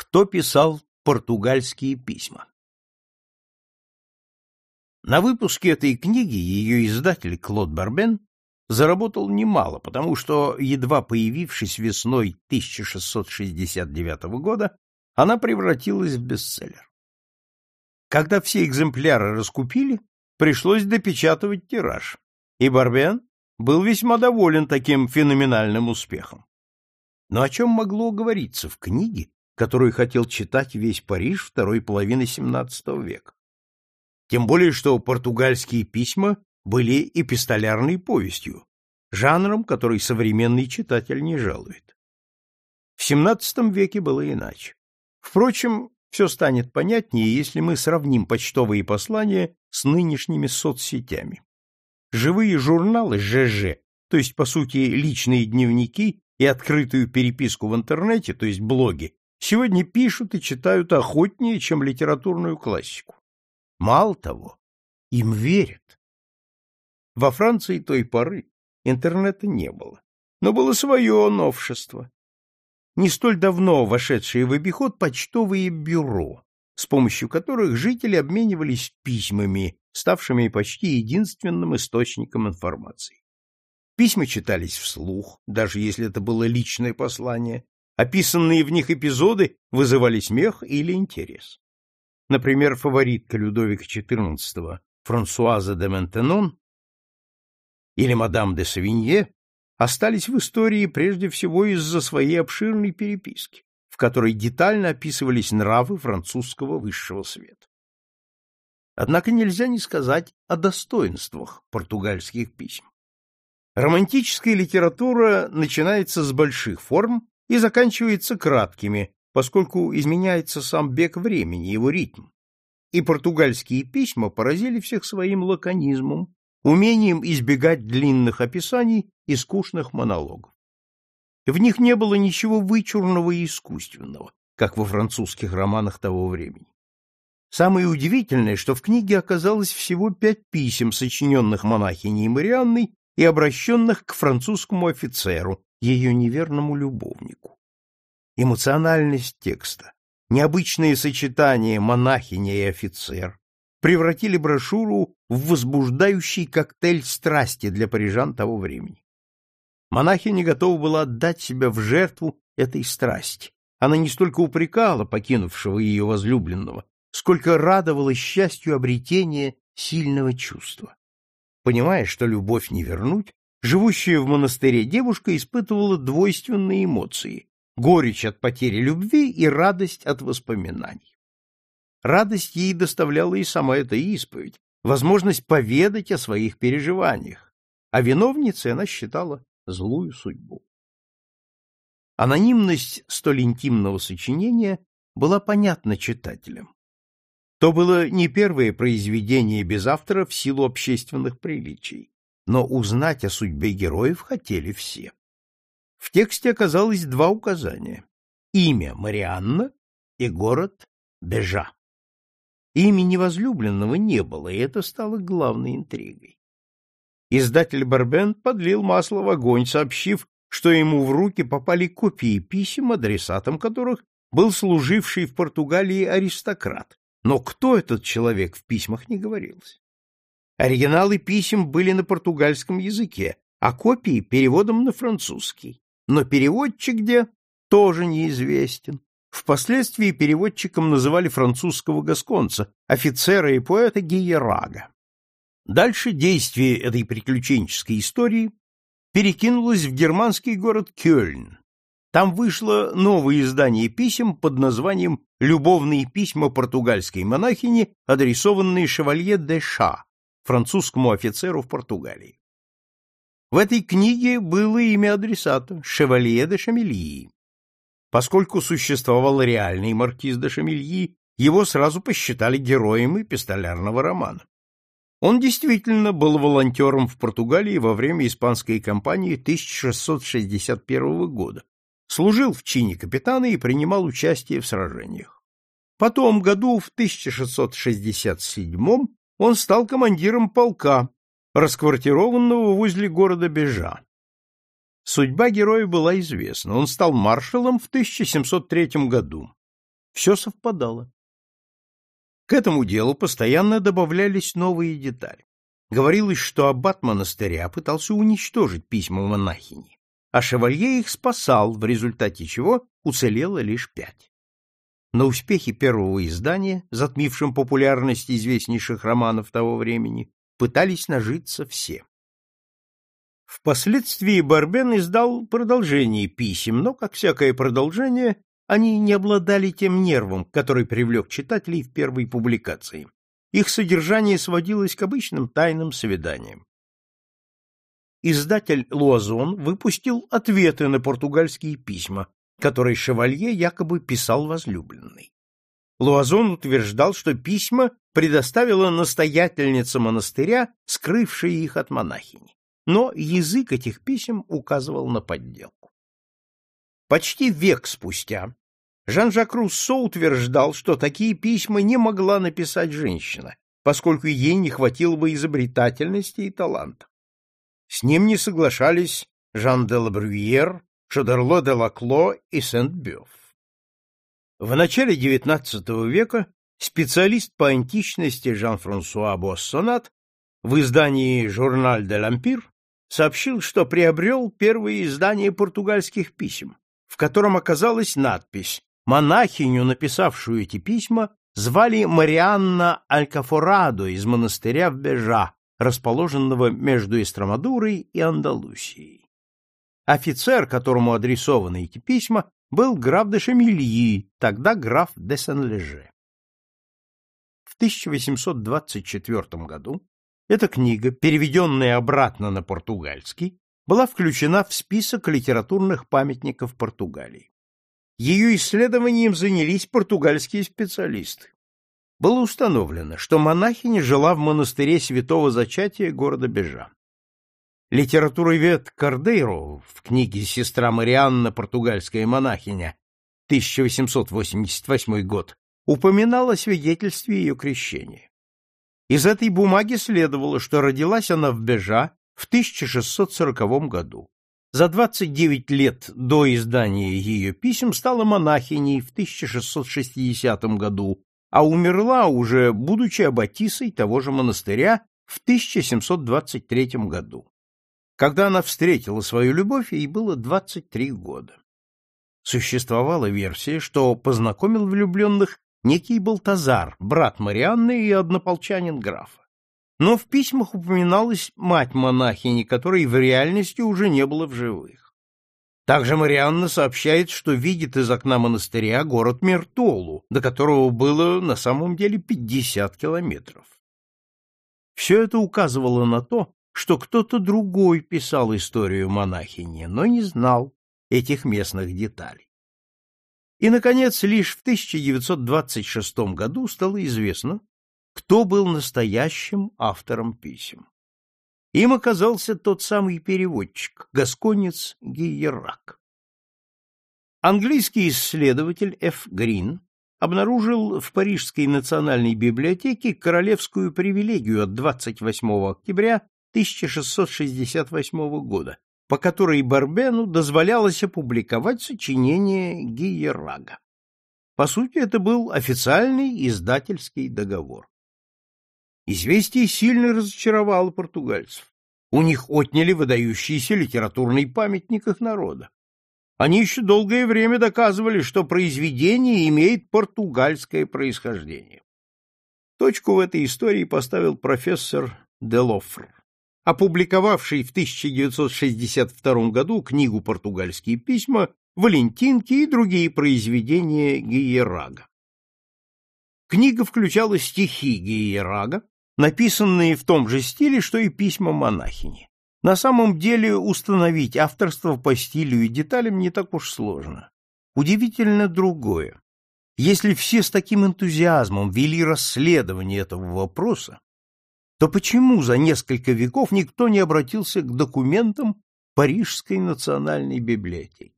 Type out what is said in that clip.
Кто писал португальские письма? На выпуске этой книги ее издатель Клод Барбен заработал немало, потому что, едва появившись весной 1669 года, она превратилась в бестселлер. Когда все экземпляры раскупили, пришлось допечатывать тираж, и Барбен был весьма доволен таким феноменальным успехом. Но о чем могло говориться в книге, которую хотел читать весь Париж второй половины XVII века? Тем более, что португальские письма были эпистолярной повестью, жанром, который современный читатель не жалует. В XVII веке было иначе. Впрочем, все станет понятнее, если мы сравним почтовые послания с нынешними соцсетями. Живые журналы ЖЖ, то есть, по сути, личные дневники и открытую переписку в интернете, то есть блоги, сегодня пишут и читают охотнее, чем литературную классику. Мало того, им верят. Во Франции той поры интернета не было, но было свое новшество. Не столь давно вошедшие в обиход почтовые бюро, с помощью которых жители обменивались письмами, ставшими почти единственным источником информации. Письма читались вслух, даже если это было личное послание. Описанные в них эпизоды вызывали смех или интерес. Например, фаворитка Людовика XIV Франсуаза де Ментенон или мадам де Савинье остались в истории прежде всего из-за своей обширной переписки, в которой детально описывались нравы французского высшего света. Однако нельзя не сказать о достоинствах португальских писем. Романтическая литература начинается с больших форм и заканчивается краткими, поскольку изменяется сам бег времени, его ритм. И португальские письма поразили всех своим лаконизмом, умением избегать длинных описаний и скучных монологов. В них не было ничего вычурного и искусственного, как во французских романах того времени. Самое удивительное, что в книге оказалось всего пять писем, сочиненных монахиней Марианной и обращенных к французскому офицеру, ее неверному любовнику. Эмоциональность текста, необычные сочетания монахиня и офицер превратили брошюру в возбуждающий коктейль страсти для парижан того времени. Монахиня готова была отдать себя в жертву этой страсти. Она не столько упрекала покинувшего ее возлюбленного, сколько радовалась счастью обретения сильного чувства. Понимая, что любовь не вернуть, живущая в монастыре девушка испытывала двойственные эмоции — горечь от потери любви и радость от воспоминаний. Радость ей доставляла и сама эта исповедь, возможность поведать о своих переживаниях, а виновницей она считала злую судьбу. Анонимность столь интимного сочинения была понятна читателям. То было не первое произведение без автора в силу общественных приличий, но узнать о судьбе героев хотели все. В тексте оказалось два указания — имя Марианна и город Бежа. Имени возлюбленного не было, и это стало главной интригой. Издатель Барбен подлил масло в огонь, сообщив, что ему в руки попали копии писем, адресатом которых был служивший в Португалии аристократ, но кто этот человек в письмах не говорилось. Оригиналы писем были на португальском языке, а копии — переводом на французский. Но переводчик где — тоже неизвестен. Впоследствии переводчиком называли французского гасконца, офицера и поэта Гиерага. Дальше действие этой приключенческой истории перекинулось в германский город Кёльн, там вышло новое издание писем под названием «Любовные письма португальской монахини, адресованные шевалье де Ша, французскому офицеру в Португалии». В этой книге было имя адресата — Шевалье де Шамильи. Поскольку существовал реальный маркиз де Шамильи, его сразу посчитали героем эпистолярного романа. Он действительно был волонтером в Португалии во время испанской кампании 1661 года, служил в чине капитана и принимал участие в сражениях. Потом, году в 1667 он стал командиром полка, расквартированного возле города Бежа. Судьба героя была известна. Он стал маршалом в 1703 году. все совпадало. К этому делу постоянно добавлялись новые детали. Говорилось, что аббат монастыря пытался уничтожить письма монахини, а шевалье их спасал, в результате чего уцелело лишь пять. На успехе первого издания, затмившем популярность известнейших романов того времени, пытались нажиться все. Впоследствии Барбен издал продолжение писем, но, как всякое продолжение, они не обладали тем нервом, который привлек читателей в первой публикации. Их содержание сводилось к обычным тайным свиданиям. Издатель Луазон выпустил ответы на португальские письма, которые Шевалье якобы писал возлюбленной. Луазон утверждал, что письма предоставила настоятельница монастыря, скрывшая их от монахини. Но язык этих писем указывал на подделку. Почти век спустя Жан-Жак Руссо утверждал, что такие письма не могла написать женщина, поскольку ей не хватило бы изобретательности и таланта. С ним не соглашались Жан де Лабрюер, Шодерло де Лакло и Сент-Бёв. В начале XIX века специалист по античности Жан-Франсуа Боссонат в издании «Журналь де Лампир» сообщил, что приобрел первое издание португальских писем, в котором оказалась надпись Монахиню, написавшую эти письма, звали Марианна Алькафорадо из монастыря в Бежа, расположенного между Эстромадурой и Андалусией. Офицер, которому адресованы эти письма, был граф де Шамильи, тогда граф де Сен-Леже. В 1824 году эта книга, переведенная обратно на португальский, была включена в список литературных памятников Португалии. Ее исследованием занялись португальские специалисты. Было установлено, что монахиня жила в монастыре Святого Зачатия города Бежа. Литературовед Кардейро в книге «Сестра Марианна. Португальская монахиня» 1888 год упоминал о свидетельстве ее крещения. Из этой бумаги следовало, что родилась она в Бежа в 1640 году за 29 лет до издания ее писем стала монахиней в 1660 году, а умерла уже, будучи аббатисой того же монастыря в 1723 году. Когда она встретила свою любовь, ей было 23 года. Существовала версия, что познакомил влюбленных некий Балтазар, брат Марианны и однополчанин графа но в письмах упоминалась мать монахини, которой в реальности уже не было в живых. Также Марианна сообщает, что видит из окна монастыря город Мертолу, до которого было на самом деле 50 километров. Все это указывало на то, что кто-то другой писал историю монахини, но не знал этих местных деталей. И, наконец, лишь в 1926 году стало известно, кто был настоящим автором писем. Им оказался тот самый переводчик, гасконец Гийерак. Английский исследователь Ф. Грин обнаружил в Парижской национальной библиотеке королевскую привилегию от 28 октября 1668 года, по которой Барбену дозволялось опубликовать сочинение Гийерага. По сути, это был официальный издательский договор. Известие сильно разочаровало португальцев. У них отняли выдающийся литературный памятник их народа. Они еще долгое время доказывали, что произведение имеет португальское происхождение. Точку в этой истории поставил профессор Делофр, опубликовавший в 1962 году книгу «Португальские письма», «Валентинки» и другие произведения Гиерага. Книга включала стихи Гиерага, написанные в том же стиле, что и письма монахини. На самом деле установить авторство по стилю и деталям не так уж сложно. Удивительно другое. Если все с таким энтузиазмом вели расследование этого вопроса, то почему за несколько веков никто не обратился к документам Парижской национальной библиотеки?